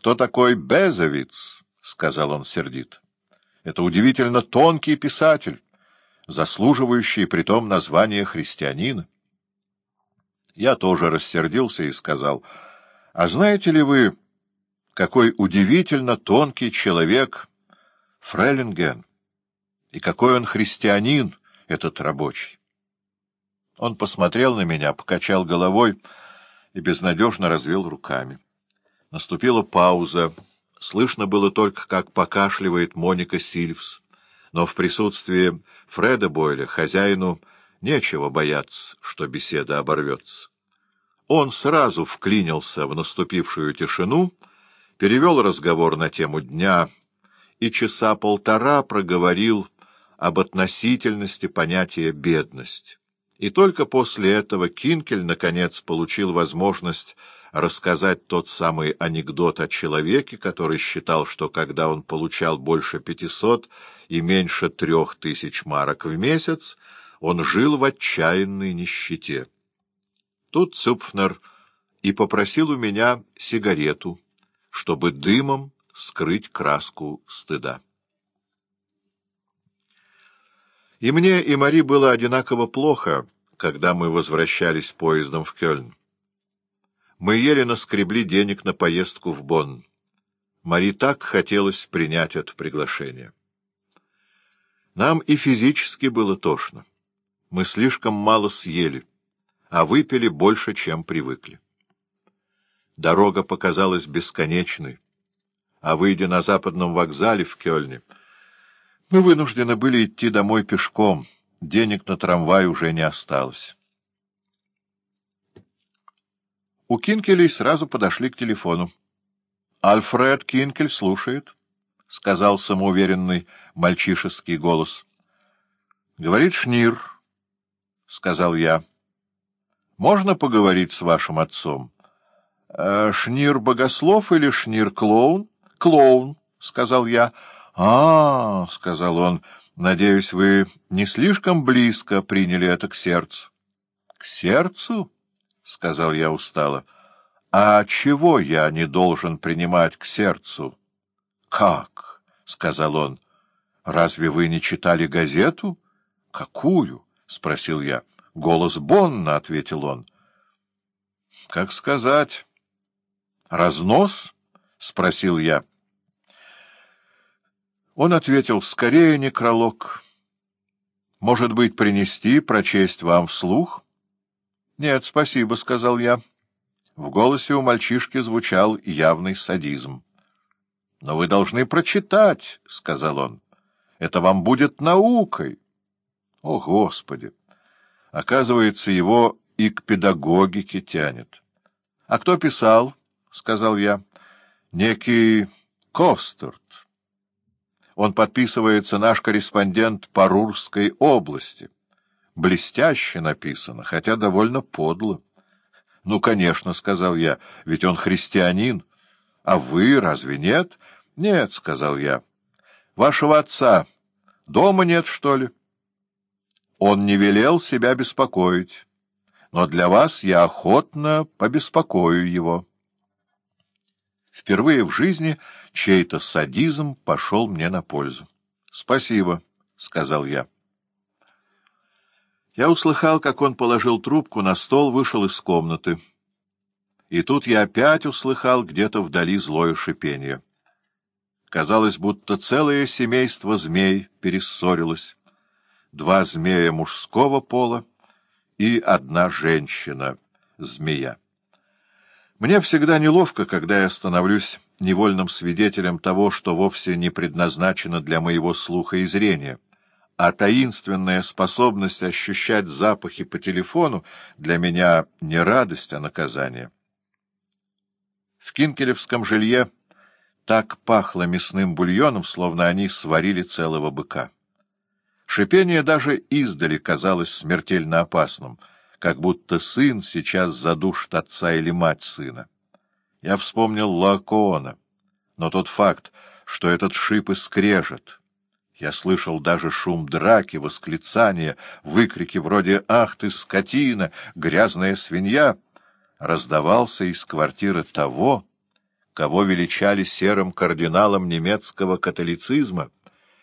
кто такой Безовиц? — сказал он сердит. — Это удивительно тонкий писатель, заслуживающий притом названия христианина. Я тоже рассердился и сказал, — А знаете ли вы, какой удивительно тонкий человек Фреллинген, и какой он христианин, этот рабочий? Он посмотрел на меня, покачал головой и безнадежно развел руками. Наступила пауза. Слышно было только, как покашливает Моника Сильвс. Но в присутствии Фреда Бойля хозяину нечего бояться, что беседа оборвется. Он сразу вклинился в наступившую тишину, перевел разговор на тему дня и часа полтора проговорил об относительности понятия «бедность». И только после этого Кинкель, наконец, получил возможность рассказать тот самый анекдот о человеке, который считал, что когда он получал больше пятисот и меньше трех тысяч марок в месяц, он жил в отчаянной нищете. Тут Цупфнер и попросил у меня сигарету, чтобы дымом скрыть краску стыда. И мне, и Мари было одинаково плохо, когда мы возвращались поездом в Кёльн. Мы еле наскребли денег на поездку в Бонн. Мари так хотелось принять это приглашение. Нам и физически было тошно. Мы слишком мало съели, а выпили больше, чем привыкли. Дорога показалась бесконечной, а, выйдя на западном вокзале в Кёльне, мы вынуждены были идти домой пешком, денег на трамвай уже не осталось. У Кинкелей сразу подошли к телефону. — Альфред Кинкель слушает, — сказал самоуверенный мальчишеский голос. — Говорит Шнир, — сказал я. — Можно поговорить с вашим отцом? «Э, — Шнир богослов или Шнир клоун? — Клоун, — сказал я. — а, — сказал он, — надеюсь, вы не слишком близко приняли это к сердцу. — К сердцу? — сказал я устало. — А чего я не должен принимать к сердцу? — Как? — сказал он. — Разве вы не читали газету? — Какую? — спросил я. — Голос Бонна, — ответил он. — Как сказать? — Разнос? — спросил я. — он ответил, скорее некролог. Может быть, принести, прочесть вам вслух? Нет, спасибо, — сказал я. В голосе у мальчишки звучал явный садизм. — Но вы должны прочитать, — сказал он. — Это вам будет наукой. О, Господи! Оказывается, его и к педагогике тянет. — А кто писал? — сказал я. — Некий Костерт. Он подписывается наш корреспондент по Рурской области. Блестяще написано, хотя довольно подло. — Ну, конечно, — сказал я, — ведь он христианин. — А вы разве нет? — Нет, — сказал я. — Вашего отца дома нет, что ли? Он не велел себя беспокоить, но для вас я охотно побеспокою его. Впервые в жизни чей-то садизм пошел мне на пользу. — Спасибо, — сказал я. Я услыхал, как он положил трубку на стол, вышел из комнаты. И тут я опять услыхал где-то вдали злое шипение. Казалось, будто целое семейство змей перессорилось. Два змея мужского пола и одна женщина-змея. Мне всегда неловко, когда я становлюсь невольным свидетелем того, что вовсе не предназначено для моего слуха и зрения, а таинственная способность ощущать запахи по телефону для меня не радость, а наказание. В кинкелевском жилье так пахло мясным бульоном, словно они сварили целого быка. Шипение даже издали казалось смертельно опасным — как будто сын сейчас задушит отца или мать сына. Я вспомнил Лакоона, но тот факт, что этот шип и скрежет. Я слышал даже шум драки, восклицания, выкрики вроде «Ах ты, скотина! Грязная свинья!» раздавался из квартиры того, кого величали серым кардиналом немецкого католицизма,